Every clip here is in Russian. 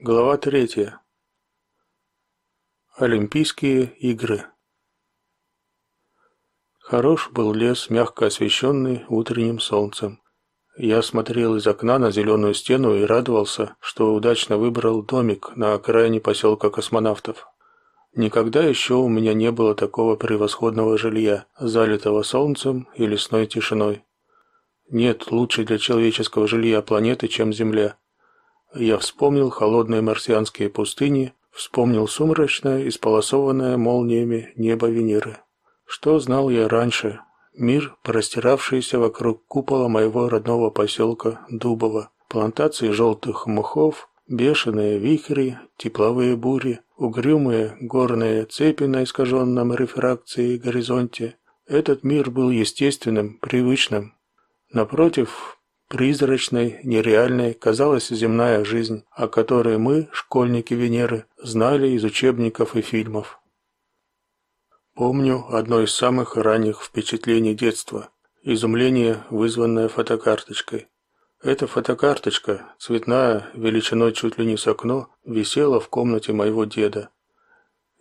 Глава третья. Олимпийские игры. Хорош был лес, мягко освещенный утренним солнцем. Я смотрел из окна на зеленую стену и радовался, что удачно выбрал домик на окраине поселка космонавтов. Никогда еще у меня не было такого превосходного жилья, залитого солнцем и лесной тишиной. Нет лучше для человеческого жилья планеты, чем Земля. Я вспомнил холодные марсианские пустыни, вспомнил сумрачное, исполосованное молниями небо Венеры. Что знал я раньше? Мир, простиравшийся вокруг купола моего родного поселка Дубово, плантации желтых мхов, бешеные вихри, тепловые бури, угрюмые горные цепи на искаженном рефракцией горизонте. Этот мир был естественным, привычным. Напротив, Призрачной, нереальной казалась земная жизнь, о которой мы, школьники Венеры, знали из учебников и фильмов. Помню одно из самых ранних впечатлений детства изумление, вызванное фотокарточкой. Эта фотокарточка, цветная, величиной чуть ли не с окно, висела в комнате моего деда.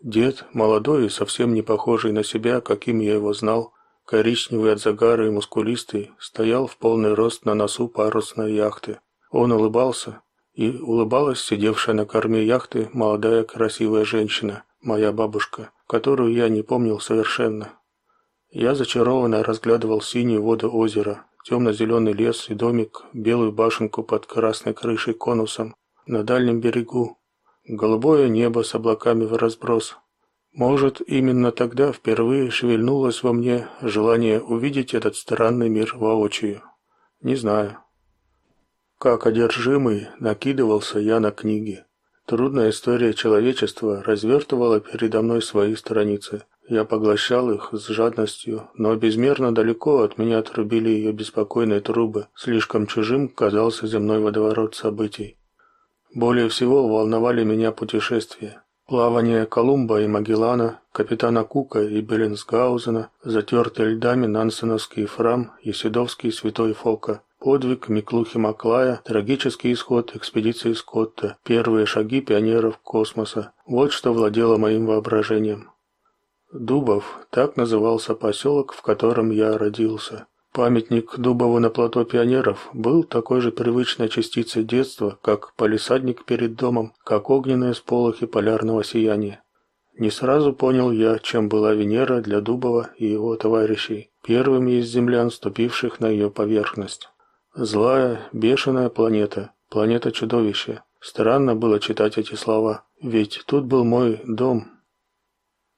Дед, молодой и совсем не похожий на себя, каким я его знал, коричневый от загара и мускулистый, стоял в полный рост на носу парусной яхты. Он улыбался, и улыбалась сидевшая на корме яхты молодая красивая женщина, моя бабушка, которую я не помнил совершенно. Я зачарованно разглядывал синюю воду озера, темно-зеленый лес и домик, белую башенку под красной крышей конусом на дальнем берегу, голубое небо с облаками в разброс, может, именно тогда впервые шевельнулось во мне желание увидеть этот странный мир воочию. Не знаю. Как одержимый накидывался я на книги. Трудная история человечества развертывала передо мной свои страницы. Я поглощал их с жадностью, но безмерно далеко от меня отрубили ее беспокойные трубы. Слишком чужим казался земной водоворот событий. Более всего волновали меня путешествия. Плавание Колумба и Магеллана, капитана Кука и Беллинсгаузена, затертый льдами Нансеновский Фрам и Седовский Святой Фока, подвиг Миклухи Маклая, трагический исход экспедиции Скотта, первые шаги пионеров космоса. Вот что владело моим воображением. Дубов так назывался поселок, в котором я родился. Памятник Дубову на плато пионеров был такой же привычной частицей детства, как палисадник перед домом, как огненные сполохи полярного сияния. Не сразу понял я, чем была Венера для Дубова и его товарищей, первыми из землян, ступивших на ее поверхность. Злая, бешеная планета, планета-чудовище. Странно было читать эти слова, ведь тут был мой дом,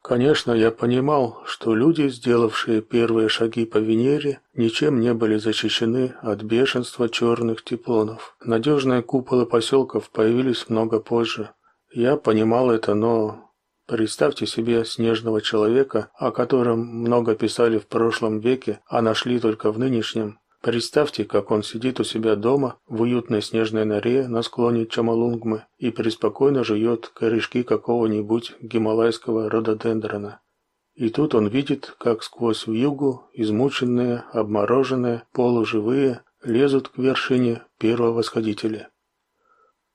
Конечно, я понимал, что люди, сделавшие первые шаги по Венере, ничем не были защищены от бешенства черных теплонов. Надежные куполы поселков появились много позже. Я понимал это, но представьте себе снежного человека, о котором много писали в прошлом веке, а нашли только в нынешнем. Представьте, как он сидит у себя дома в уютной снежной норе на склоне Чамалунгмы и преспокойно жует корешки какого-нибудь гималайского рододендрона. И тут он видит, как сквозь вьюгу измученные, обмороженные, полуживые лезут к вершине первого восходителя.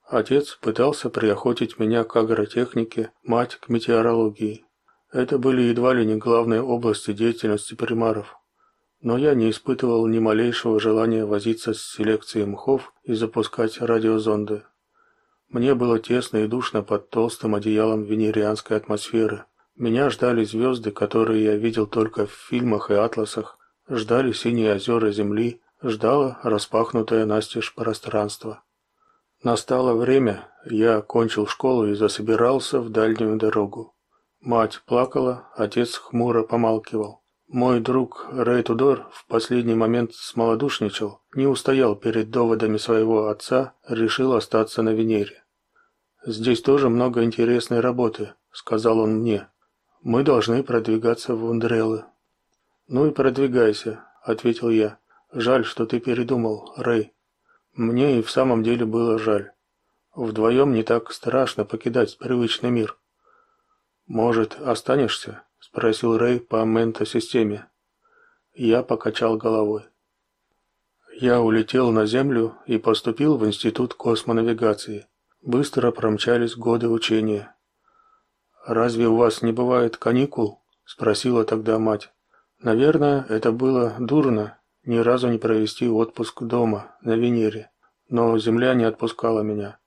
Отец пытался приохотить меня к агротехнике, мать к метеорологии. Это были едва ли не главные области деятельности примаров но я не испытывал ни малейшего желания возиться с селекцией мхов и запускать радиозонды. Мне было тесно и душно под толстым одеялом венерианской атмосферы. Меня ждали звезды, которые я видел только в фильмах и атласах, ждали синие озера земли, ждало распахнутое настежь пространство. Настало время, я кончил школу и засобирался в дальнюю дорогу. Мать плакала, отец хмуро помалкивал. Мой друг Рэй Тудор в последний момент смолодушничал, не устоял перед доводами своего отца, решил остаться на Венере. Здесь тоже много интересной работы, сказал он мне. Мы должны продвигаться в Ундрелы. Ну и продвигайся, ответил я. Жаль, что ты передумал, Рэй. Мне и в самом деле было жаль. Вдвоем не так страшно покидать привычный мир. Может, останешься? Спросил Рэй по ментосистеме. Я покачал головой. Я улетел на Землю и поступил в Институт космонавигации. Быстро промчались годы учения. Разве у вас не бывает каникул? спросила тогда мать. Наверное, это было дурно ни разу не провести отпуск дома на Венере, но земля не отпускала меня.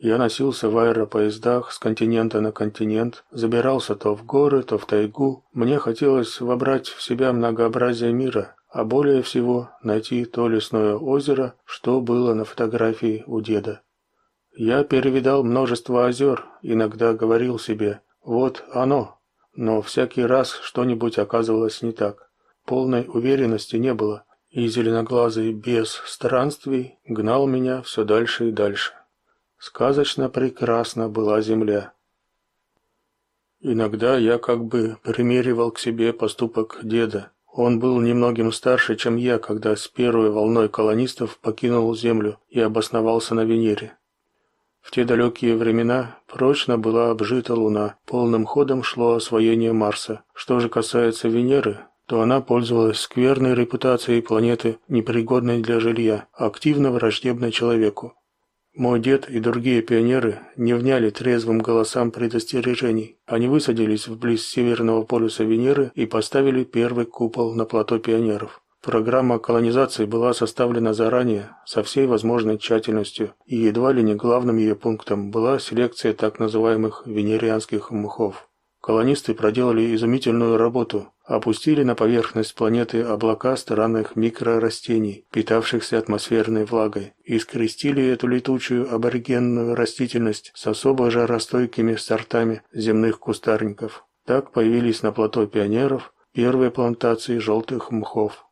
Я носился в аэропоездах с континента на континент, забирался то в горы, то в тайгу. Мне хотелось вобрать в себя многообразие мира, а более всего найти то лесное озеро, что было на фотографии у деда. Я перевидал множество озер, иногда говорил себе «вот оно», но всякий раз что-нибудь оказывалось не так. Полной уверенности не было, и зеленоглазый без странствий гнал меня все дальше и дальше. Сказочно прекрасна была земля. Иногда я как бы примеривал к себе поступок деда. Он был немногим старше, чем я, когда с первой волной колонистов покинул Землю и обосновался на Венере. В те далекие времена прочно была обжита Луна, полным ходом шло освоение Марса. Что же касается Венеры, то она пользовалась скверной репутацией планеты, непригодной для жилья, активно враждебной человеку. Мой дед и другие пионеры не вняли трезвым голосам предостережений. Они высадились вблизи северного полюса Венеры и поставили первый купол на плато пионеров. Программа колонизации была составлена заранее, со всей возможной тщательностью, и едва ли не главным ее пунктом была селекция так называемых венерианских мхов. Колонисты проделали изумительную работу, опустили на поверхность планеты облака странных микрорастений, питавшихся атмосферной влагой, и скрестили эту летучую аборигенную растительность с особо жаростойкими сортами земных кустарников. Так появились на плато пионеров первые плантации желтых мхов.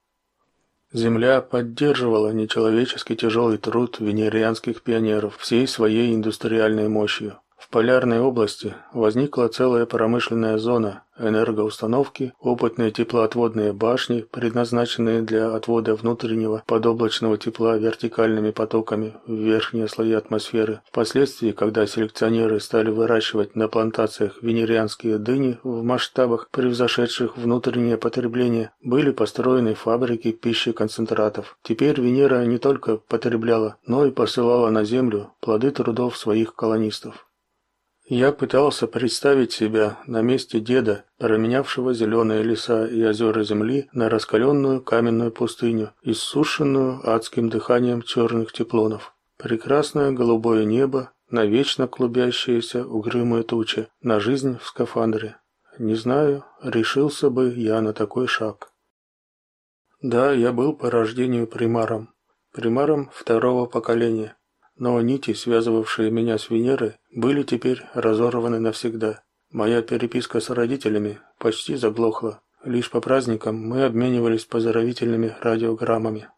Земля поддерживала нечеловечески тяжелый труд венерианских пионеров всей своей индустриальной мощью. В полярной области возникла целая промышленная зона, энергоустановки, опытные теплоотводные башни, предназначенные для отвода внутреннего подоблачного тепла вертикальными потоками в верхние слои атмосферы. Впоследствии, когда селекционеры стали выращивать на плантациях венерианские дыни в масштабах, превзошедших внутреннее потребление, были построены фабрики пищеконцентратов. Теперь Венера не только потребляла, но и посылала на Землю плоды трудов своих колонистов. Я пытался представить себя на месте деда, променявшего зеленые леса и озера земли на раскаленную каменную пустыню, иссушенную адским дыханием черных теплонов. Прекрасное голубое небо, навечно клубящиеся угрюмые тучи, на жизнь в скафандре. Не знаю, решился бы я на такой шаг. Да, я был по рождению примаром. Примаром второго поколения но нити, связывавшие меня с Венерой, были теперь разорваны навсегда. Моя переписка с родителями почти заглохла. Лишь по праздникам мы обменивались поздравительными радиограммами.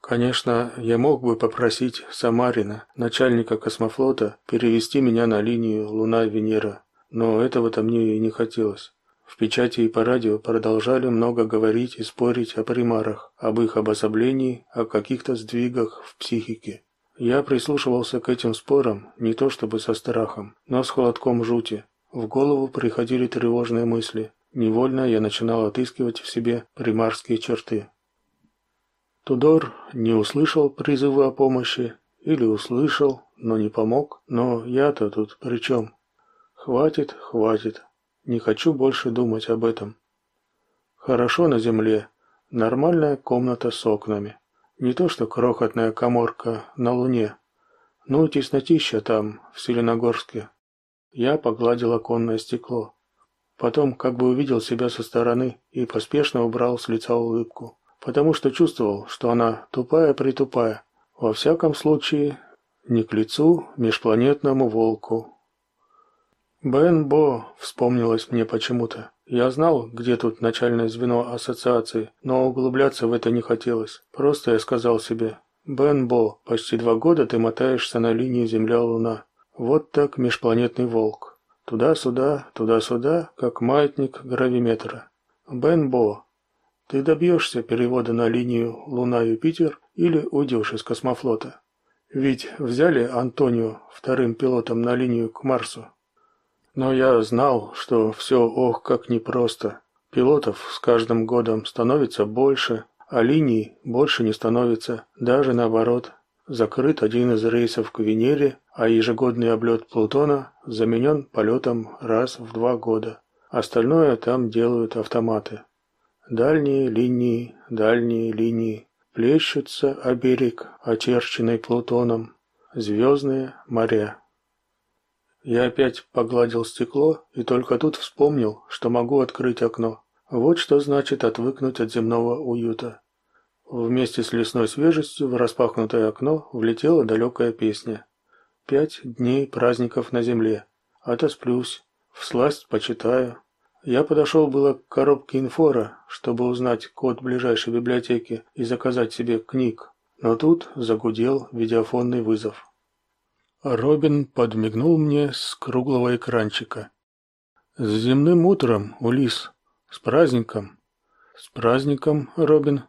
Конечно, я мог бы попросить Самарина, начальника космофлота, перевести меня на линию Луна-Венера, но этого-то мне и не хотелось. В печати и по радио продолжали много говорить и спорить о примарах, об их обособлении, о каких-то сдвигах в психике. Я прислушивался к этим спорам не то чтобы со страхом, но с холодком жути. В голову приходили тревожные мысли. Невольно я начинал отыскивать в себе примарские черты. Тудор не услышал призыва о помощи или услышал, но не помог. Но я-то тут при чем? Хватит, хватит. Не хочу больше думать об этом. Хорошо на земле. Нормальная комната с окнами. Не то что крохотная каморка на Луне. Ну, теснотища там, в Селеногорске. Я погладил оконное стекло. Потом как бы увидел себя со стороны и поспешно убрал с лица улыбку. Потому что чувствовал, что она тупая-притупая. Во всяком случае, не к лицу межпланетному волку. Бен Бо вспомнилось мне почему-то. Я знал, где тут начальное звено ассоциации, но углубляться в это не хотелось. Просто я сказал себе, «Бен Бо, почти два года ты мотаешься на линии Земля-Луна. Вот так межпланетный волк. Туда-сюда, туда-сюда, как маятник гравиметра. Бен Бо, ты добьешься перевода на линию Луна-Юпитер или уйдешь из космофлота? Ведь взяли Антонио вторым пилотом на линию к Марсу. Но я знал, что все ох как непросто. Пилотов с каждым годом становится больше, а линий больше не становится, даже наоборот. закрыт один из рейсов к Венере, а ежегодный облет Плутона заменен полетом раз в два года. Остальное там делают автоматы. Дальние линии, дальние линии. Плещутся о берег, очерченный Плутоном. Звездные моря. Я опять погладил стекло и только тут вспомнил, что могу открыть окно. Вот что значит отвыкнуть от земного уюта. Вместе с лесной свежестью в распахнутое окно влетела далекая песня. Пять дней праздников на земле. Отосплюсь, всласть почитаю. Я подошел было к коробке инфора, чтобы узнать код ближайшей библиотеки и заказать себе книг, но тут загудел видеофонный вызов. Робин подмигнул мне с круглого экранчика. С земным утром, Улис, с праздником. С праздником, Робин.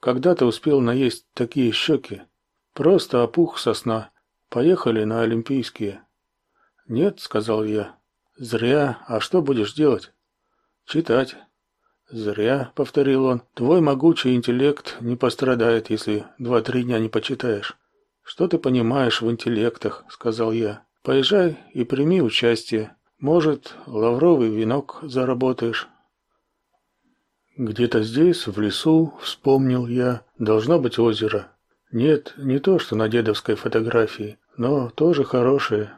Когда ты успел наесть такие щеки? Просто опух со сна. Поехали на Олимпийские. Нет, сказал я. Зря. А что будешь делать? Читать. Зря, повторил он. Твой могучий интеллект не пострадает, если два-три дня не почитаешь. Что ты понимаешь в интеллектах, сказал я. Поезжай и прими участие. Может, лавровый венок заработаешь. Где-то здесь, в лесу, вспомнил я, должно быть озеро. Нет, не то, что на дедовской фотографии, но тоже хорошее.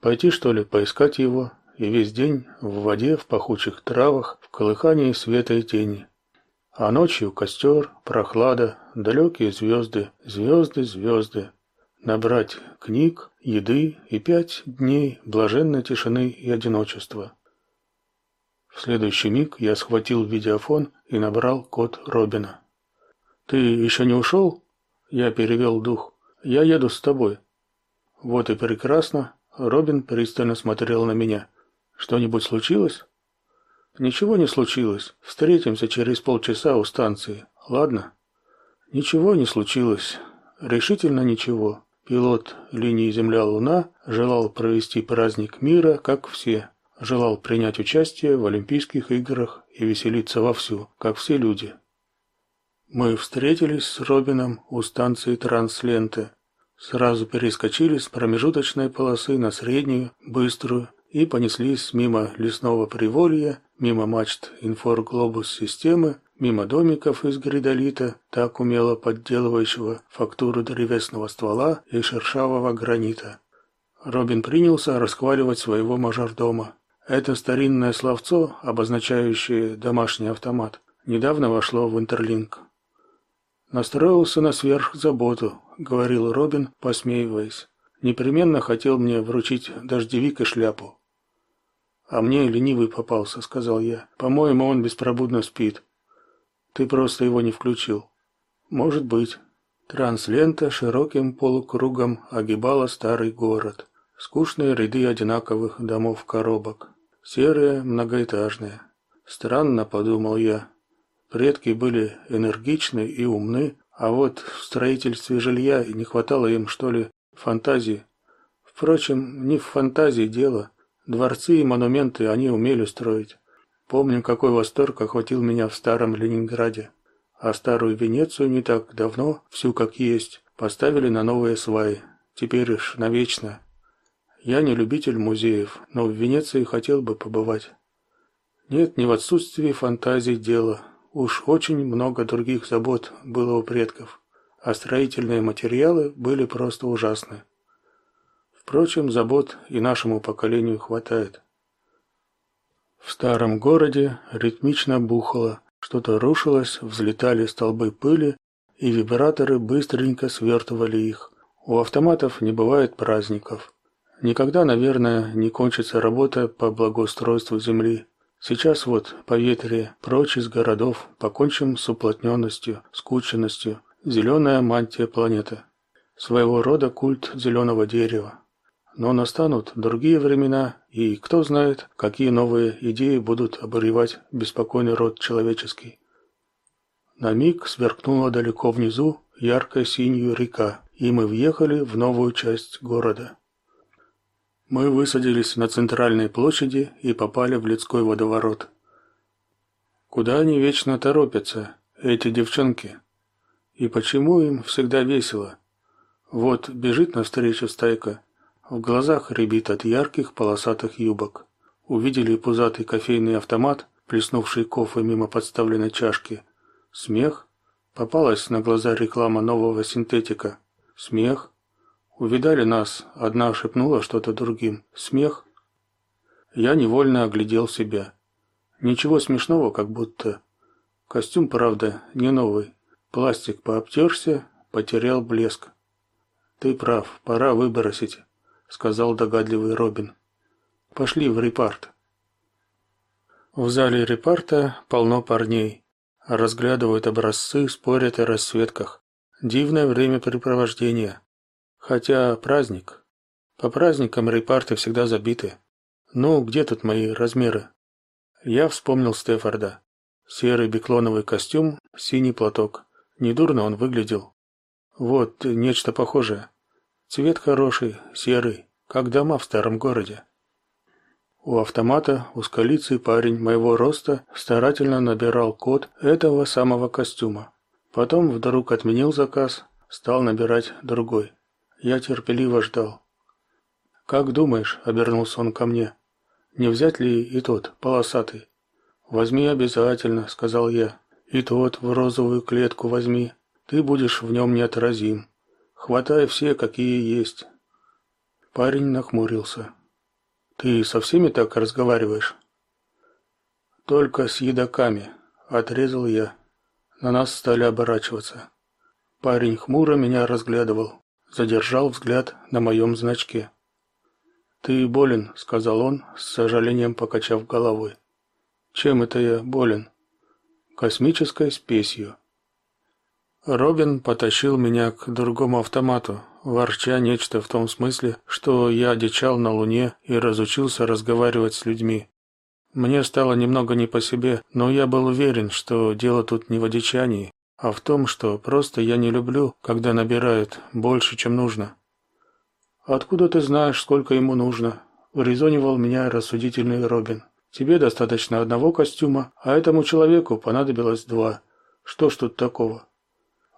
Пойти что ли поискать его? и весь день в воде, в пахучих травах, в колыхании света и тени. А ночью костер, прохлада, далекие звезды, звезды, звезды. Набрать книг, еды и пять дней блаженной тишины и одиночества. В следующий миг я схватил видеофон и набрал код Робина. «Ты еще не ушел?» Я перевел дух. «Я еду с тобой». Вот и прекрасно. Робин пристально смотрел на меня. Что-нибудь случилось? Ничего не случилось. Встретимся через полчаса у станции. Ладно? Ничего не случилось. Решительно ничего. Пилот линии Земля-Луна желал провести праздник мира, как все. Желал принять участие в Олимпийских играх и веселиться вовсю, как все люди. Мы встретились с Робином у станции Трансленты. Сразу перескочили с промежуточной полосы на среднюю, быструю и понеслись мимо лесного приволья, мимо мачт инфорглобус-системы, мимо домиков из гридолита, так умело подделывающего фактуру древесного ствола и шершавого гранита. Робин принялся расхваливать своего мажордома. Это старинное словцо, обозначающее домашний автомат, недавно вошло в Интерлинк. Настроился на сверхзаботу, говорил Робин, посмеиваясь. Непременно хотел мне вручить дождевик и шляпу. А мне ленивый попался, сказал я. По-моему, он беспробудно спит. Ты просто его не включил. Может быть. Транслента широким полукругом огибала старый город. Скучные ряды одинаковых домов-коробок. Серые, многоэтажные. Странно, подумал я. Предки были энергичны и умны, а вот в строительстве жилья не хватало им, что ли, фантазии. Впрочем, не в фантазии дело. Дворцы и монументы они умели строить. Помню, какой восторг охватил меня в старом Ленинграде. А старую Венецию не так давно, всю как есть, поставили на новые сваи. Теперь уж навечно. Я не любитель музеев, но в Венеции хотел бы побывать. Нет, не в отсутствии фантазии дело. Уж очень много других забот было у предков, а строительные материалы были просто ужасны. Впрочем, забот и нашему поколению хватает. Старом городе ритмично бухало, что-то рушилось, взлетали столбы пыли, и вибраторы быстренько свертывали их. У автоматов не бывает праздников. Никогда, наверное, не кончится работа по благоустройству земли. Сейчас вот поветрие, прочь из городов, покончим с уплотненностью, скученностью, зеленая мантия планеты. Своего рода культ зеленого дерева. Но настанут другие времена, и кто знает, какие новые идеи будут обуревать беспокойный род человеческий. На миг сверкнула далеко внизу яркая синяя река, и мы въехали в новую часть города. Мы высадились на центральной площади и попали в людской водоворот. Куда они вечно торопятся, эти девчонки? И почему им всегда весело? Вот бежит навстречу стайка. В глазах рябит от ярких полосатых юбок. Увидели пузатый кофейный автомат, плеснувший кофе мимо подставленной чашки. Смех. Попалась на глаза реклама нового синтетика. Смех. Увидали нас, одна шепнула что-то другим. Смех. Я невольно оглядел себя. Ничего смешного, как будто. Костюм, правда, не новый. Пластик пообтерся, потерял блеск. Ты прав, пора выбросить, сказал догадливый Робин. Пошли в репарт. В зале репарта полно парней. Разглядывают образцы, спорят о расцветках. Дивное времяпрепровождение. Хотя праздник. По праздникам репарты всегда забиты. Ну, где тут мои размеры? Я вспомнил Стефорда. Серый биклоновый костюм, синий платок. Недурно он выглядел. Вот, нечто похожее. Цвет хороший, серый, как дома в старом городе. У автомата узколицый парень моего роста старательно набирал код этого самого костюма. Потом вдруг отменил заказ, стал набирать другой. Я терпеливо ждал. «Как думаешь?» — обернулся он ко мне. «Не взять ли и тот, полосатый?» «Возьми обязательно», — сказал я. «И тот в розовую клетку возьми. Ты будешь в нем неотразим. Хватай все, какие есть. Парень нахмурился. Ты со всеми так разговариваешь? Только с едоками, отрезал я. На нас стали оборачиваться. Парень хмуро меня разглядывал, задержал взгляд на моем значке. Ты болен, сказал он, с сожалением покачав головой. Чем это я болен? Космической спесью. Робин потащил меня к другому автомату, ворча нечто в том смысле, что я одичал на Луне и разучился разговаривать с людьми. Мне стало немного не по себе, но я был уверен, что дело тут не в одичании, а в том, что просто я не люблю, когда набирают больше, чем нужно. Откуда ты знаешь, сколько ему нужно? урезонивал меня рассудительный Робин. Тебе достаточно одного костюма, а этому человеку понадобилось два. Что ж тут такого?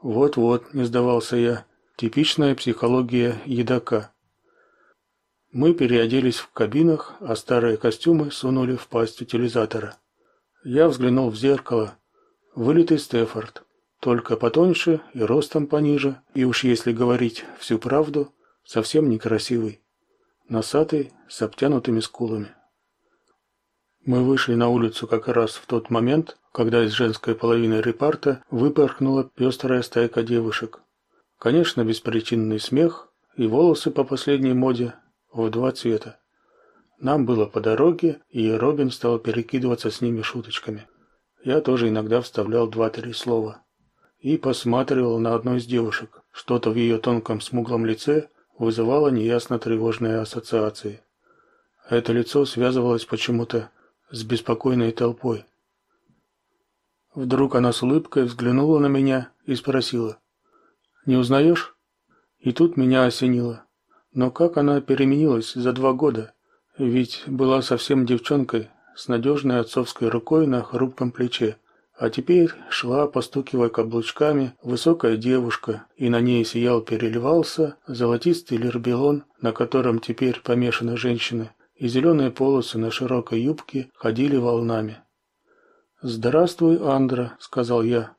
Вот-вот, не сдавался я. Типичная психология едока. Мы переоделись в кабинах, а старые костюмы сунули в пасть утилизатора. Я взглянул в зеркало. Вылитый Стефорд, только потоньше и ростом пониже, и уж если говорить всю правду, совсем некрасивый. Носатый, с обтянутыми скулами. Мы вышли на улицу как раз в тот момент, когда из женской половины репарта выпорхнула пестрая стайка девушек. Конечно, беспричинный смех и волосы по последней моде в два цвета. Нам было по дороге, и Робин стал перекидываться с ними шуточками. Я тоже иногда вставлял два-три слова и посматривал на одну из девушек. Что-то в ее тонком смуглом лице вызывало неясно тревожные ассоциации. Это лицо связывалось почему-то с беспокойной толпой. Вдруг она с улыбкой взглянула на меня и спросила: "Не узнаешь?" И тут меня осенило. Но как она переменилась за два года? Ведь была совсем девчонкой с надежной отцовской рукой на хрупком плече, а теперь шла, постукивая каблучками, высокая девушка, и на ней сиял переливался золотистый лербелон, на котором теперь помешана женщина, и зеленые полосы на широкой юбке ходили волнами. "Здравствуй, Андра", сказал я.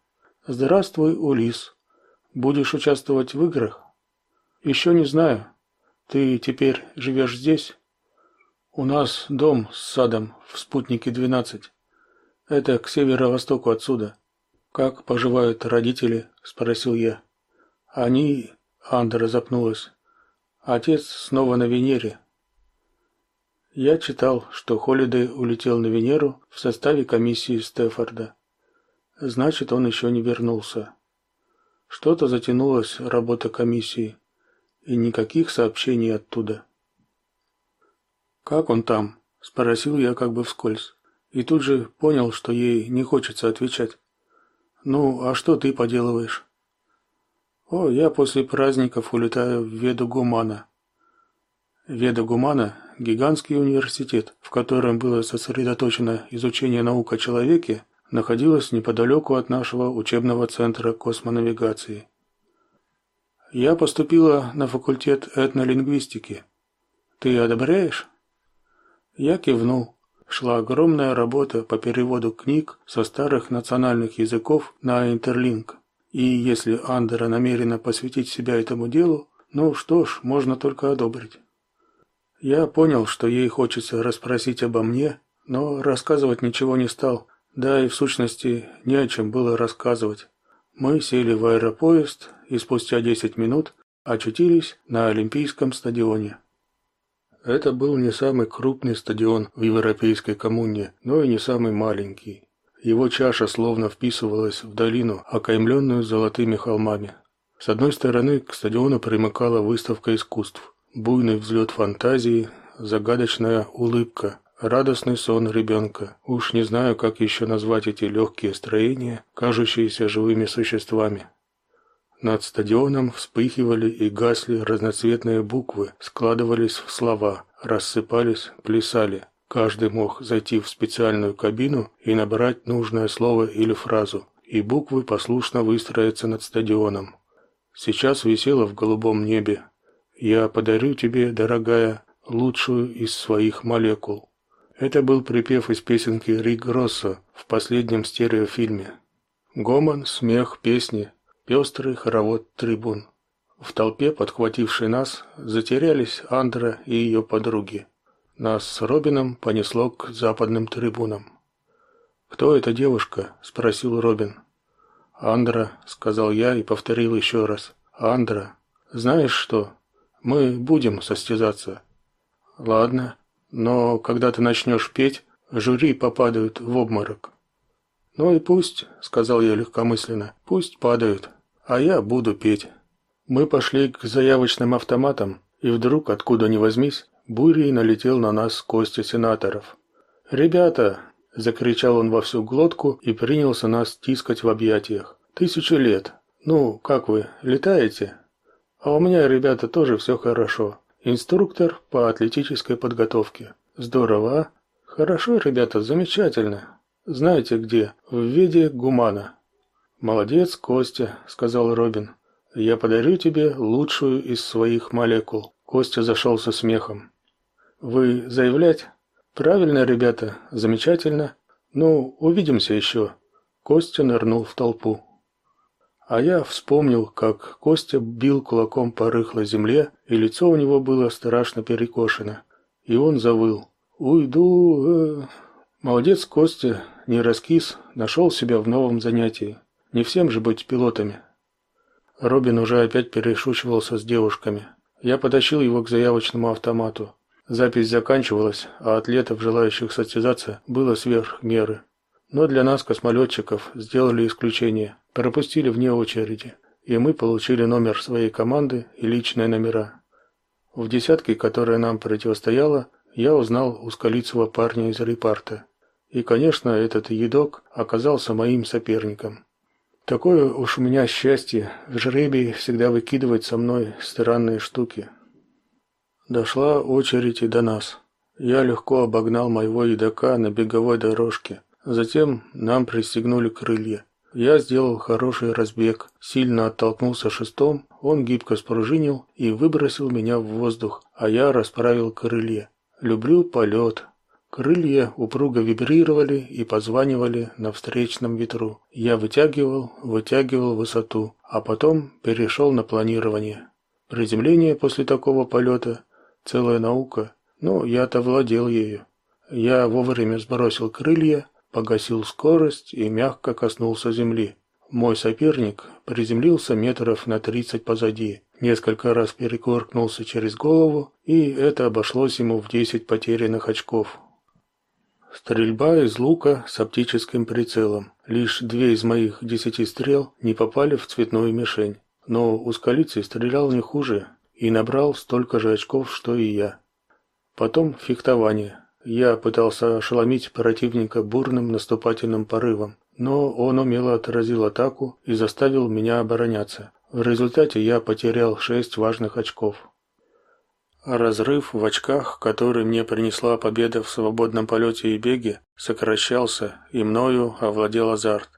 "Здравствуй, Улис. Будешь участвовать в играх?" «Еще не знаю. Ты теперь живешь здесь?" "У нас дом с садом в Спутнике 12. Это к северо-востоку отсюда. Как поживают родители?" спросил я. "Они", Андра запнулась. "Отец снова на Венере. Я читал, что Холидей улетел на Венеру в составе комиссии Стефорда. Значит, он еще не вернулся. Что-то затянулась работа комиссии, и никаких сообщений оттуда. Как он там? спросил я как бы вскользь, и тут же понял, что ей не хочется отвечать. Ну, а что ты поделываешь? О, я после праздников улетаю в Веду Гумана. Веда Гумана гигантский университет, в котором было сосредоточено изучение наук о человеке, находилась неподалеку от нашего учебного центра космонавигации. Я поступила на факультет этнолингвистики. Ты одобряешь? Я кивнул. Шла огромная работа по переводу книг со старых национальных языков на интерлинг. И если Андера намерена посвятить себя этому делу, ну что ж, можно только одобрить. Я понял, что ей хочется расспросить обо мне, но рассказывать ничего не стал. Да и в сущности не о чем было рассказывать. Мы сели в аэропоезд и спустя 10 минут очутились на Олимпийском стадионе. Это был не самый крупный стадион в европейской коммуне, но и не самый маленький. Его чаша словно вписывалась в долину, окаймленную золотыми холмами. С одной стороны к стадиону примыкала выставка искусств. Буйный взлет фантазии, загадочная улыбка, радостный сон ребенка. Уж не знаю, как еще назвать эти легкие строения, кажущиеся живыми существами. Над стадионом вспыхивали и гасли разноцветные буквы, складывались в слова, рассыпались, плясали. Каждый мог зайти в специальную кабину и набрать нужное слово или фразу, и буквы послушно выстроятся над стадионом. Сейчас висело в голубом небе: "Я подарю тебе, дорогая, лучшую из своих молекул". Это был припев из песенки Рик Росса в последнем стереофильме. Гомон, смех, песни, пестрый хоровод трибун. В толпе, подхватившей нас, затерялись Андра и ее подруги. Нас с Робином понесло к западным трибунам. «Кто эта девушка?» – спросил Робин. «Андра», – сказал я и повторил еще раз. «Андра, знаешь что? Мы будем состязаться». «Ладно, но когда ты начнешь петь, жюри попадают в обморок. Ну и пусть, сказал я легкомысленно. Пусть падают, а я буду петь. Мы пошли к заявочным автоматам, и вдруг откуда ни возьмись, бурей налетел на нас Костя сенаторов. "Ребята!" закричал он во всю глотку и принялся нас тискать в объятиях. "Тысячу лет. Ну, как вы, летаете? А у меня, ребята, тоже все хорошо. Инструктор по атлетической подготовке. Здорово, а? Хорошо, ребята, замечательно. Знаете где? В виде гумана. Молодец, Костя, сказал Робин. Я подарю тебе лучшую из своих молекул. Костя зашелся смехом. Вы заявлять? Правильно, ребята, замечательно. Ну, увидимся еще. Костя нырнул в толпу. А я вспомнил, как Костя бил кулаком по рыхлой земле, и лицо у него было страшно перекошено. И он завыл. «Уйду...» э... Молодец Костя, не раскис, нашел себя в новом занятии. Не всем же быть пилотами. Робин уже опять перешучивался с девушками. Я потащил его к заявочному автомату. Запись заканчивалась, а атлетов, желающих состязаться, было сверх меры. Но для нас, космолетчиков, сделали исключение. Пропустили вне очереди, и мы получили номер своей команды и личные номера. В десятке, которая нам противостояла, я узнал узколицего парня из репарта. И, конечно, этот едок оказался моим соперником. Такое уж у меня счастье, в жребий всегда выкидывать со мной странные штуки. Дошла очередь и до нас. Я легко обогнал моего едока на беговой дорожке. Затем нам пристегнули крылья. Я сделал хороший разбег, сильно оттолкнулся шестом, он гибко спружинил и выбросил меня в воздух, а я расправил крылья. Люблю полет. Крылья упруго вибрировали и позванивали на встречном ветру. Я вытягивал, вытягивал высоту, а потом перешел на планирование. Приземление после такого полета – целая наука, но я-то владел ею. Я вовремя сбросил крылья, погасил скорость и мягко коснулся земли. Мой соперник приземлился метров на тридцать позади, несколько раз перекувыркнулся через голову, и это обошлось ему в десять потерянных очков. Стрельба из лука с оптическим прицелом. Лишь две из моих десяти стрел не попали в цветную мишень. Но ускалицей стрелял не хуже и набрал столько же очков, что и я. Потом фехтование. Я пытался ошеломить противника бурным наступательным порывом, но он умело отразил атаку и заставил меня обороняться. В результате я потерял шесть важных очков. Разрыв в очках, который мне принесла победа в свободном полете и беге, сокращался, и мною овладел азарт.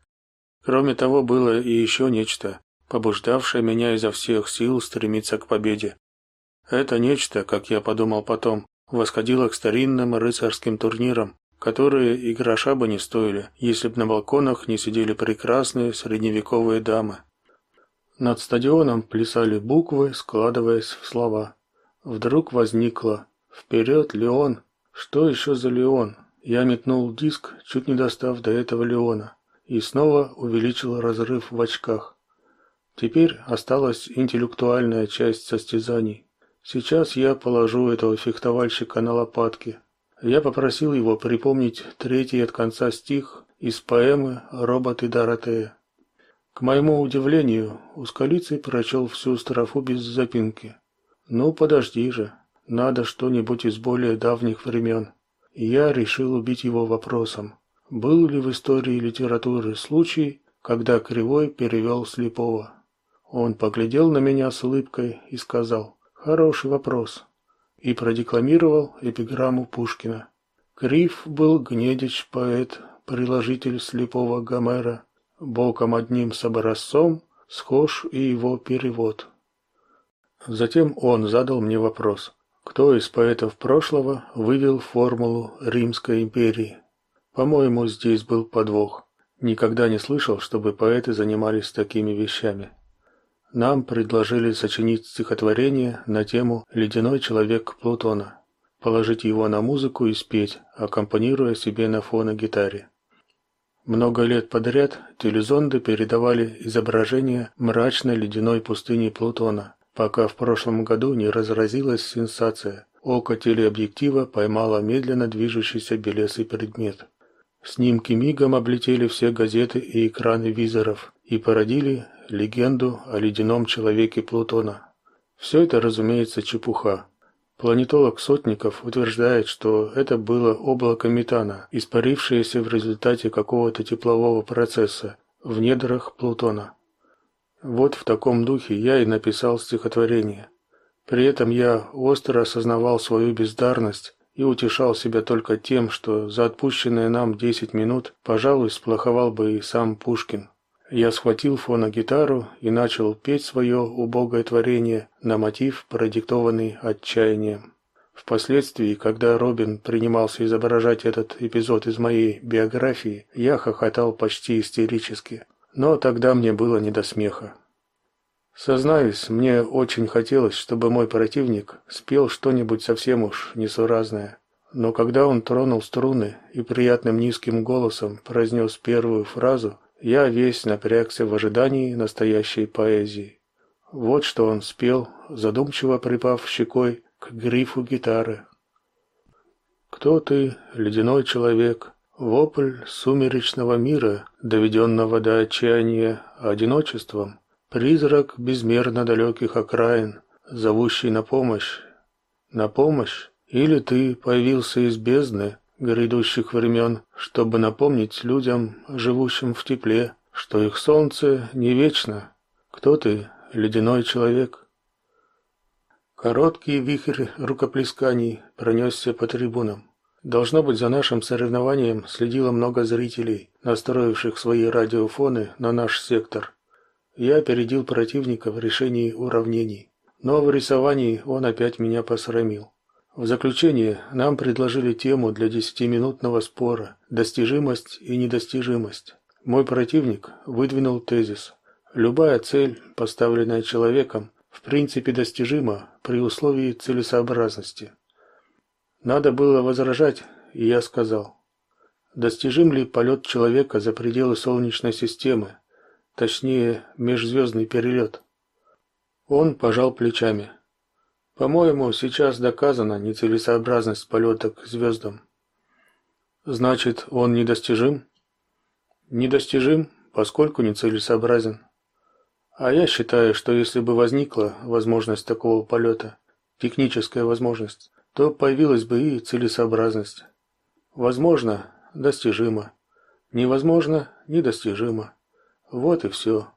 Кроме того, было и еще нечто. побуждавшее меня изо всех сил стремиться к победе. Это нечто, как я подумал потом, восходило к старинным рыцарским турнирам, которые и гроша бы не стоили, если б на балконах не сидели прекрасные средневековые дамы. Над стадионом плясали буквы, складываясь в слова. Вдруг возникло «Вперед, Леон!» Что еще за Леон? Я метнул диск, чуть не достав до этого Леона, и снова увеличил разрыв в очках. Теперь осталась интеллектуальная часть состязаний. Сейчас я положу этого фехтовальщика на лопатки. Я попросил его припомнить третий от конца стих из поэмы «Роботы Доротея». К моему удивлению, Ускалицый прочел всю строфу без запинки. Ну, подожди же, надо что-нибудь из более давних времен. Я решил убить его вопросом. Был ли в истории литературы случай, когда Кривой перевел слепого? Он поглядел на меня с улыбкой и сказал: "Хороший вопрос". И продекламировал эпиграмму Пушкина. Крив был Гнедич поэт, приложитель слепого Гомера, боком одним с образцом схож и его перевод. Затем он задал мне вопрос: кто из поэтов прошлого вывел формулу Римской империи? По-моему, здесь был подвох. Никогда не слышал, чтобы поэты занимались такими вещами. Нам предложили сочинить стихотворение на тему «Ледяной человек Плутона», положить его на музыку и спеть, аккомпанируя себе на фоногитаре. Много лет подряд телезонды передавали изображение мрачной ледяной пустыни Плутона, пока в прошлом году не разразилась сенсация. Око телеобъектива поймало медленно движущийся белесый предмет. Снимки мигом облетели все газеты и экраны визоров и породили легенду о ледяном человеке Плутона. Все это, разумеется, чепуха. Планетолог Сотников утверждает, что это было облако метана, испарившееся в результате какого-то теплового процесса в недрах Плутона. Вот в таком духе я и написал стихотворение. При этом я остро осознавал свою бездарность и утешал себя только тем, что за отпущенные нам 10 минут, пожалуй, сплоховал бы и сам Пушкин. Я схватил фоногитару и начал петь свое убогое творение на мотив, продиктованный отчаянием. Впоследствии, когда Робин принимался изображать этот эпизод из моей биографии, я хохотал почти истерически. Но тогда мне было не до смеха. Сознаюсь, мне очень хотелось, чтобы мой противник спел что-нибудь совсем уж несуразное. Но когда он тронул струны и приятным низким голосом произнес первую фразу, я весь напрягся в ожидании настоящей поэзии. Вот что он спел, задумчиво припав щекой к грифу гитары. Кто ты, ледяной человек, вопль сумеречного мира, доведенного до отчаяния одиночеством, призрак безмерно далеких окраин, зовущий на помощь. На помощь? Или ты появился из бездны, грядущих времен, чтобы напомнить людям, живущим в тепле, что их солнце не вечно. Кто ты, ледяной человек? Короткий вихрь рукоплесканий пронесся по трибунам. Должно быть, за нашим соревнованием следило много зрителей, настроивших свои радиофоны на наш сектор. Я опередил противника в решении уравнений, но в рисовании он опять меня посрамил. В заключение нам предложили тему для десятиминутного спора достижимость и недостижимость. Мой противник выдвинул тезис: любая цель, поставленная человеком, в принципе достижима при условии целесообразности. Надо было возражать, и я сказал: достижим ли полет человека за пределы солнечной системы, точнее, межзвездный перелет? Он пожал плечами. По-моему, сейчас доказана нецелесообразность полета к звездам. Значит, он недостижим? Недостижим, поскольку нецелесообразен. А я считаю, что если бы возникла возможность такого полета, техническая возможность, то появилась бы и целесообразность. Возможно, достижимо. Невозможно, недостижимо. Вот и все.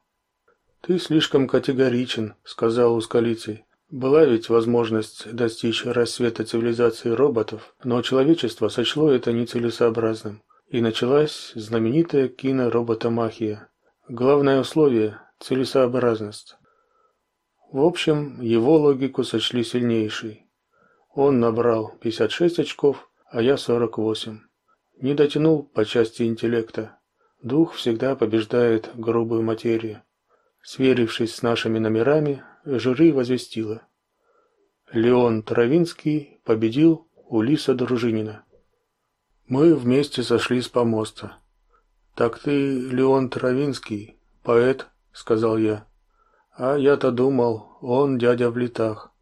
Ты слишком категоричен, сказал Ускалицей. Была ведь возможность достичь рассвета цивилизации роботов, но человечество сочло это нецелесообразным, и началась знаменитая кинороботомахия. Главное условие целесообразность. В общем, его логику сочли сильнейшей. Он набрал 56 очков, а я 48. Не дотянул по части интеллекта. Дух всегда побеждает грубую материю. Сверившись с нашими номерами, жюри возвестило. Леон Травинский победил Улиса Дружинина. Мы вместе сошли с помоста. Так ты Леон Травинский, поэт, сказал я. А я-то думал, он дядя в летах.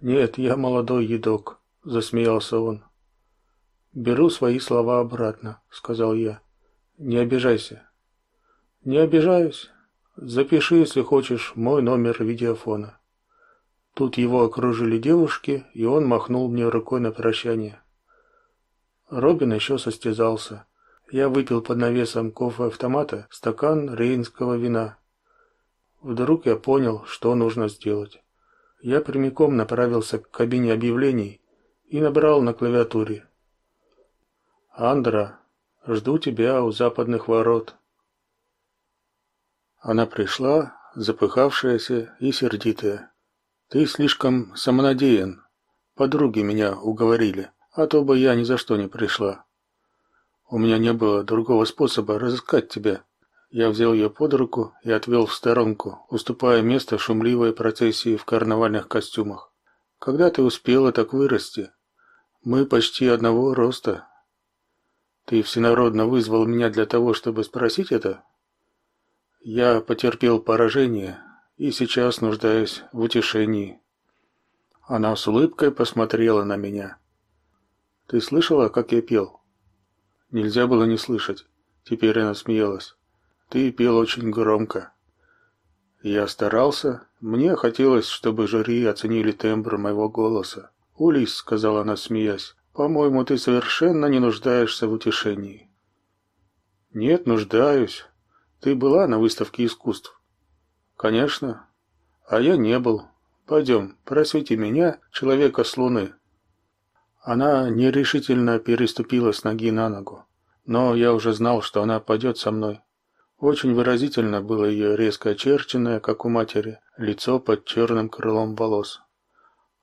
Нет, я молодой едок, засмеялся он. Беру свои слова обратно, сказал я. Не обижайся. Не обижаюсь. Запиши, если хочешь, мой номер видеофона. Тут его окружили девушки, и он махнул мне рукой на прощание. Робин еще состязался. Я выпил под навесом кофе-автомата стакан рейнского вина. Вдруг я понял, что нужно сделать. Я прямиком направился к кабине объявлений и набрал на клавиатуре. «Андра, Жду тебя у западных ворот. Она пришла, запыхавшаяся и сердитая. Ты слишком самонадеян. Подруги меня уговорили, а то бы я ни за что не пришла. У меня не было другого способа разыскать тебя. Я взял ее под руку и отвел в сторонку, уступая место шумливой процессии в карнавальных костюмах. Когда ты успела так вырасти? Мы почти одного роста, ты всенародно вызвал меня для того, чтобы спросить это? Я потерпел поражение и сейчас нуждаюсь в утешении. Она с улыбкой посмотрела на меня. Ты слышала, как я пел? Нельзя было не слышать. Теперь она смеялась. Ты пел очень громко. Я старался. Мне хотелось, чтобы жюри оценили тембр моего голоса. "Улис", сказала она, смеясь. По-моему, ты совершенно не нуждаешься в утешении. Нет, нуждаюсь. Ты была на выставке искусств? Конечно. А я не был. Пойдем, просвети меня, человека с луны. Она нерешительно переступила с ноги на ногу, но я уже знал, что она пойдет со мной. Очень выразительно было ее резко очерченное, как у матери, лицо под черным крылом волос.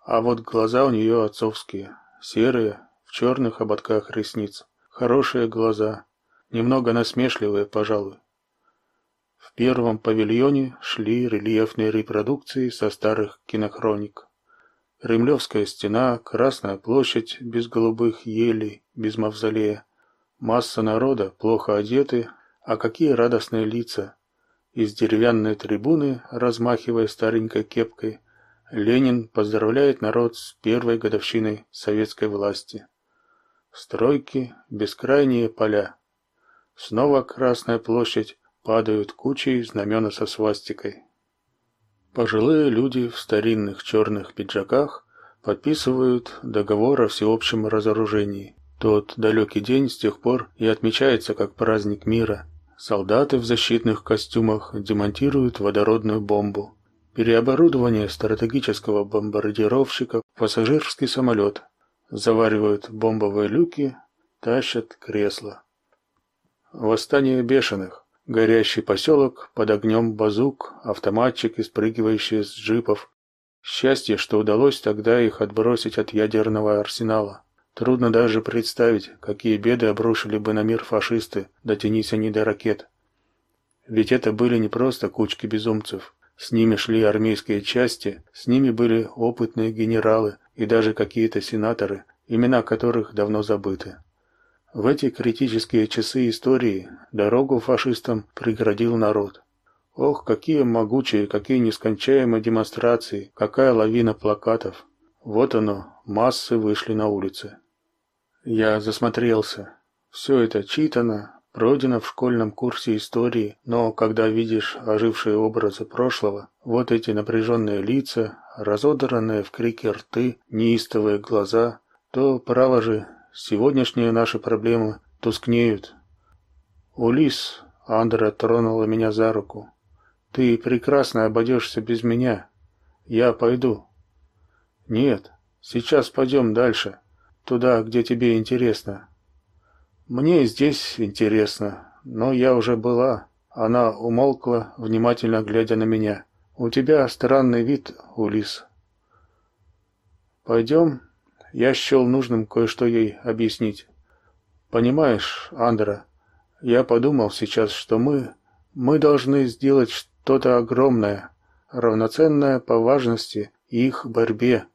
А вот глаза у нее отцовские, серые, в черных ободках ресниц, хорошие глаза, немного насмешливые, пожалуй. В первом павильоне шли рельефные репродукции со старых кинохроник. Кремлевская стена, Красная площадь без голубых елей, без мавзолея. Масса народа, плохо одеты, а какие радостные лица. Из деревянной трибуны, размахивая старенькой кепкой, Ленин поздравляет народ с первой годовщиной советской власти. Стройки, бескрайние поля. Снова Красная площадь, падают кучи знамена со свастикой. Пожилые люди в старинных черных пиджаках подписывают договор о всеобщем разоружении. Тот далекий день с тех пор и отмечается как праздник мира. Солдаты в защитных костюмах демонтируют водородную бомбу. Переоборудование стратегического бомбардировщика в пассажирский самолет. Заваривают бомбовые люки, тащат кресла. Восстание бешеных. Горящий поселок под огнем базук, автоматчики, спрыгивающие с джипов. Счастье, что удалось тогда их отбросить от ядерного арсенала. Трудно даже представить, какие беды обрушили бы на мир фашисты, дотянись они до ракет. Ведь это были не просто кучки безумцев. С ними шли армейские части, с ними были опытные генералы и даже какие-то сенаторы, имена которых давно забыты. В эти критические часы истории дорогу фашистам преградил народ. Ох, какие могучие, какие нескончаемые демонстрации, какая лавина плакатов. Вот оно, массы вышли на улицы. Я засмотрелся. Все это читано, Пройдено в школьном курсе истории, но когда видишь ожившие образы прошлого, вот эти напряженные лица, разодранные в крике рты, неистовые глаза, то, право же, сегодняшние наши проблемы тускнеют. «Улис», — Андра тронула меня за руку, — «ты прекрасно обойдешься без меня. Я пойду». «Нет, сейчас пойдем дальше, туда, где тебе интересно». Мне здесь интересно, но я уже была, Она умолкла, внимательно глядя на меня. У тебя странный вид, Улис. Пойдем. Я счел нужным кое-что ей объяснить. Понимаешь, Андра, я подумал сейчас, что мы мы должны сделать что-то огромное, равноценное по важности их борьбе.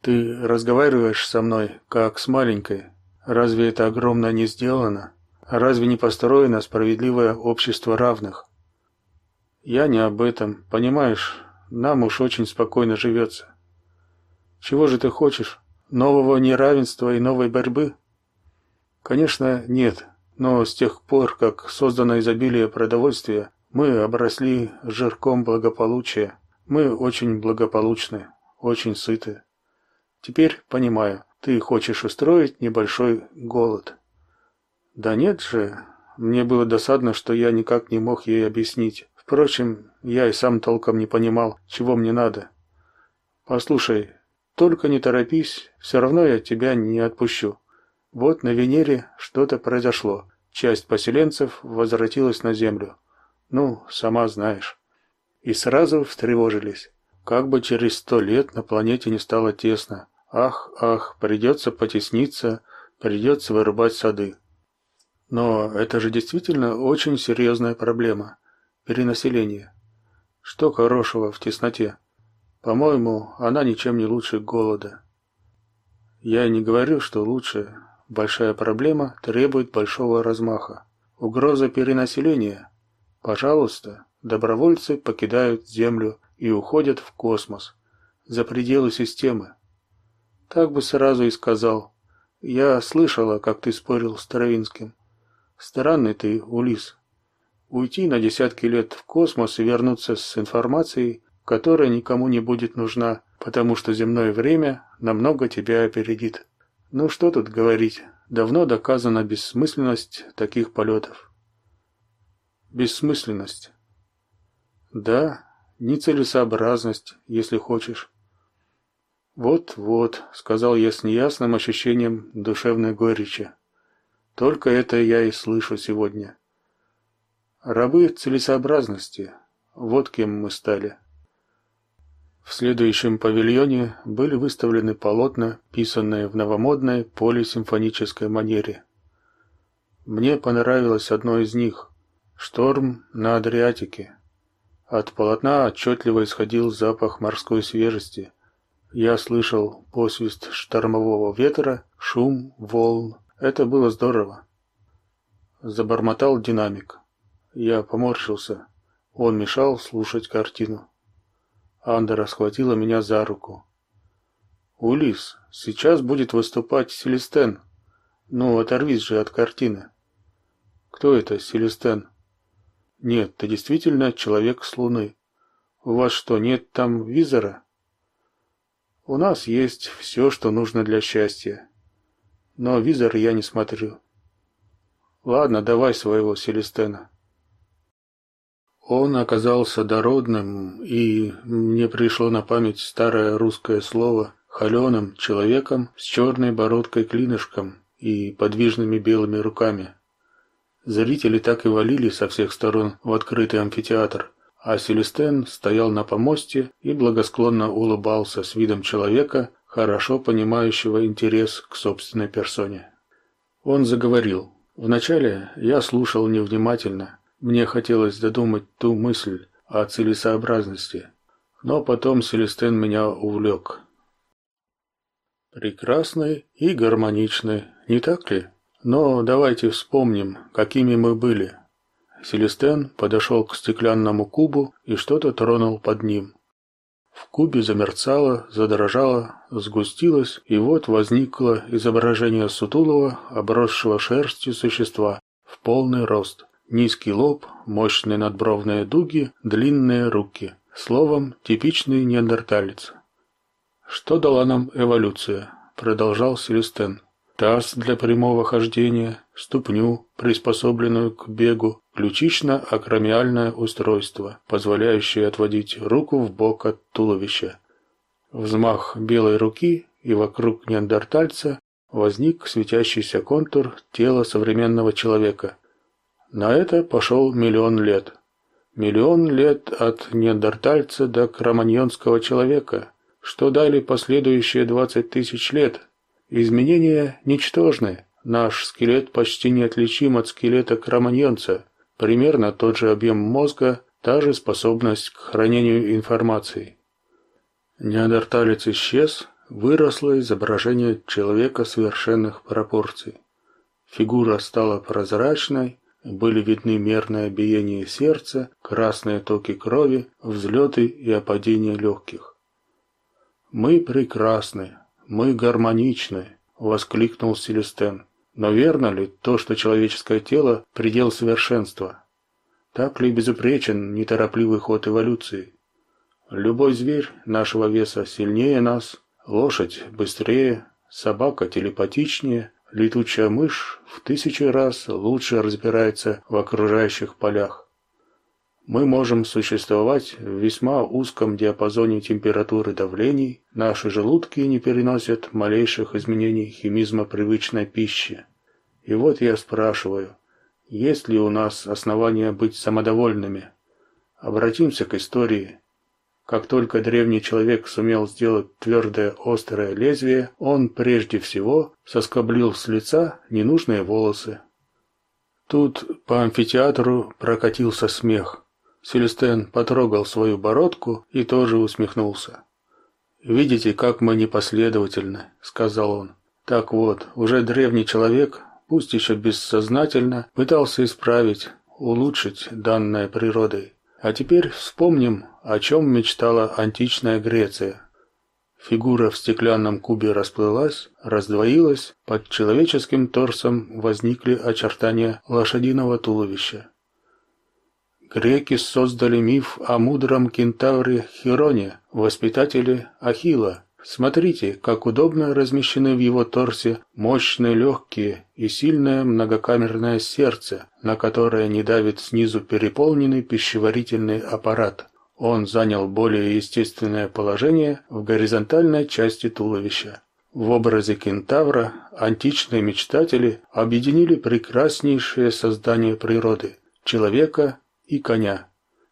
Ты разговариваешь со мной как с маленькой. Разве это огромное не сделано? Разве не построено справедливое общество равных? Я не об этом, понимаешь? Нам уж очень спокойно живется. Чего же ты хочешь? Нового неравенства и новой борьбы? Конечно, нет. Но с тех пор, как создано изобилие продовольствия, мы обросли жирком благополучия. Мы очень благополучны, очень сыты. Теперь понимаю, ты хочешь устроить небольшой голод. Да нет же, мне было досадно, что я никак не мог ей объяснить. Впрочем, я и сам толком не понимал, чего мне надо. Послушай, только не торопись, все равно я тебя не отпущу. Вот на Венере что-то произошло. Часть поселенцев возвратилась на землю. Ну, сама знаешь. И сразу встревожились. Как бы через сто лет на планете не стало тесно. Ах, ах, придется потесниться, придется вырубать сады. Но это же действительно очень серьезная проблема перенаселение. Что хорошего в тесноте? По-моему, она ничем не лучше голода. Я не говорю, что лучше. Большая проблема требует большого размаха. Угроза перенаселения. Пожалуйста, добровольцы покидают Землю и уходят в космос, за пределы системы. Так бы сразу и сказал. Я слышала, как ты спорил с Травинским. Странный ты, Улис уйти на десятки лет в космос и вернуться с информацией, которая никому не будет нужна, потому что земное время намного тебя опередит. Ну что тут говорить, давно доказана бессмысленность таких полетов. Бессмысленность. Да, нецелесообразность, если хочешь. Вот-вот, сказал я с неясным ощущением душевной горечи. Только это я и слышу сегодня. Рабы целесообразности. Вот кем мы стали. В следующем павильоне были выставлены полотна, писанные в новомодной полисимфонической манере. Мне понравилось одно из них Шторм на Адриатике. От полотна отчетливо исходил запах морской свежести. Я слышал посвист штормового ветра, шум волн. Это было здорово. Забормотал динамик. Я поморщился. Он мешал слушать картину. Андера схватила меня за руку. «Улис, сейчас будет выступать Селестен. Ну, оторвись же от картины». «Кто это, Селестен?» «Нет, ты действительно человек с Луны. У вас что, нет там визора?» «У нас есть все, что нужно для счастья. Но визор я не смотрю». «Ладно, давай своего Селестена». Он оказался дородным, и мне пришло на память старое русское слово холеным человеком с черной бородкой-клинышком и подвижными белыми руками. Зрители так и валили со всех сторон в открытый амфитеатр, а Селестен стоял на помосте и благосклонно улыбался с видом человека, хорошо понимающего интерес к собственной персоне. Он заговорил. Вначале я слушал невнимательно, мне хотелось додумать ту мысль о целесообразности, но потом Селестен меня увлек. Прекрасный и гармоничный, не так ли? Но давайте вспомним, какими мы были. Селестен подошел к стеклянному кубу и что-то тронул под ним. В кубе замерцало, задрожало, сгустилось, и вот возникло изображение сутулого, обросшего шерстью существа в полный рост. Низкий лоб, мощные надбровные дуги, длинные руки. Словом, типичный неандерталец. Что дала нам эволюция? продолжал Селестен. Таз для прямого хождения, ступню, приспособленную к бегу, ключично-акромиальное устройство, позволяющее отводить руку в бок от туловища. Взмах белой руки, и вокруг неандертальца возник светящийся контур тела современного человека – На это пошел миллион лет. Миллион лет от неандертальца до кроманьонского человека, что дали последующие двадцать тысяч лет. Изменения ничтожны. Наш скелет почти неотличим от скелета кроманьонца. Примерно тот же объем мозга, та же способность к хранению информации. Неандерталец исчез, выросло изображение человека совершенных пропорций. Фигура стала прозрачной, были видны мерное биение сердца, красные токи крови, взлеты и опадения легких. «Мы прекрасны, мы гармоничны», — воскликнул Селестен. «Но верно ли то, что человеческое тело — предел совершенства? Так ли безупречен неторопливый ход эволюции? Любой зверь нашего веса сильнее нас, лошадь быстрее, собака телепатичнее, летучая мышь в тысячи раз лучше разбирается в окружающих полях. Мы можем существовать в весьма узком диапазоне температуры давлений, наши желудки не переносят малейших изменений химизма привычной пищи. И вот я спрашиваю, есть ли у нас основания быть самодовольными? Обратимся к истории. Как только древний человек сумел сделать твердое острое лезвие, он прежде всего соскоблил с лица ненужные волосы. Тут по амфитеатру прокатился смех. Селестен потрогал свою бородку и тоже усмехнулся. «Видите, как мы непоследовательны», — сказал он. «Так вот, уже древний человек, пусть еще бессознательно, пытался исправить, улучшить данное природой. А теперь вспомним, о чем мечтала античная Греция. Фигура в стеклянном кубе расплылась, раздвоилась, под человеческим торсом возникли очертания лошадиного туловища. Греки создали миф о мудром кентавре Хироне, воспитателе Ахилла, Смотрите, как удобно размещены в его торсе мощные легкие и сильное многокамерное сердце, на которое не давит снизу переполненный пищеварительный аппарат. Он занял более естественное положение в горизонтальной части туловища. В образе кентавра античные мечтатели объединили прекраснейшее создание природы человека и коня.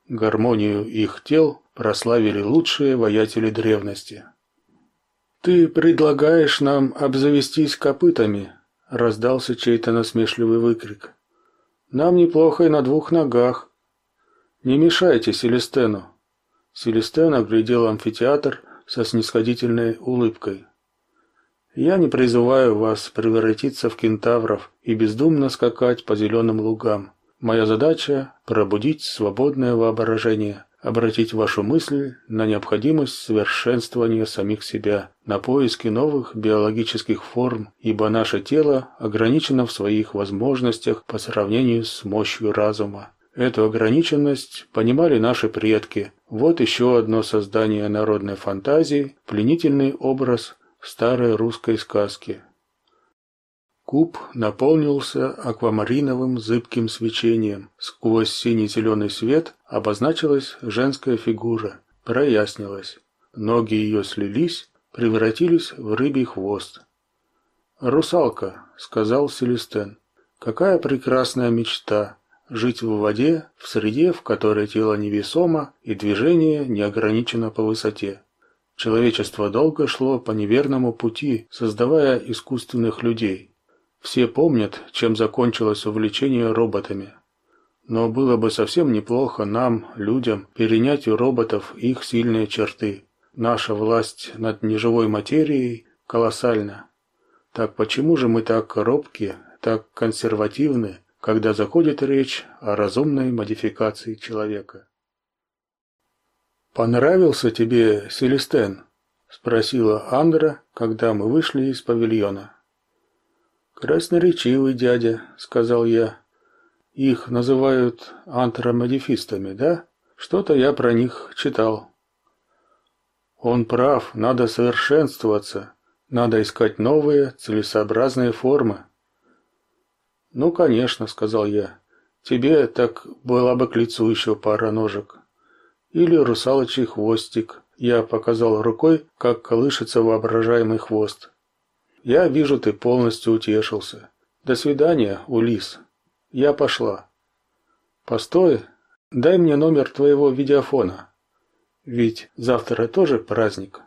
Гармонию их тел прославили лучшие воятели древности. «Ты предлагаешь нам обзавестись копытами?» — раздался чей-то насмешливый выкрик. «Нам неплохо и на двух ногах. Не мешайте Селестену». Селестен оглядел амфитеатр со снисходительной улыбкой. «Я не призываю вас превратиться в кентавров и бездумно скакать по зеленым лугам. Моя задача – пробудить свободное воображение, обратить вашу мысль на необходимость совершенствования самих себя, на поиски новых биологических форм, ибо наше тело ограничено в своих возможностях по сравнению с мощью разума. Эту ограниченность понимали наши предки. Вот еще одно создание народной фантазии, пленительный образ старой русской сказки. Куб наполнился аквамариновым зыбким свечением. Сквозь синий-зеленый свет обозначилась женская фигура, прояснилась. Ноги ее слились, превратились в рыбий хвост. «Русалка», — сказал Селестен, — «какая прекрасная мечта жить в воде, в среде, в которой тело невесомо и движение не ограничено по высоте. Человечество долго шло по неверному пути, создавая искусственных людей. Все помнят, чем закончилось увлечение роботами. Но было бы совсем неплохо нам, людям, перенять у роботов их сильные черты. Наша власть над неживой материей колоссальна. Так почему же мы так робки, так консервативны, когда заходит речь о разумной модификации человека? «Понравился тебе Селестен?» – спросила Андра, когда мы вышли из павильона. «Красноречивый дядя», — сказал я. «Их называют антромодифистами, да? Что-то я про них читал». «Он прав, надо совершенствоваться, надо искать новые, целесообразные формы». «Ну, конечно», — сказал я. «Тебе так была бы к лицу еще пара ножек». «Или русалочий хвостик». Я показал рукой, как колышется воображаемый хвост. Я вижу, ты полностью утешился. До свидания, Улис. Я пошла. Постой, дай мне номер твоего видеофона. Ведь завтра тоже праздник.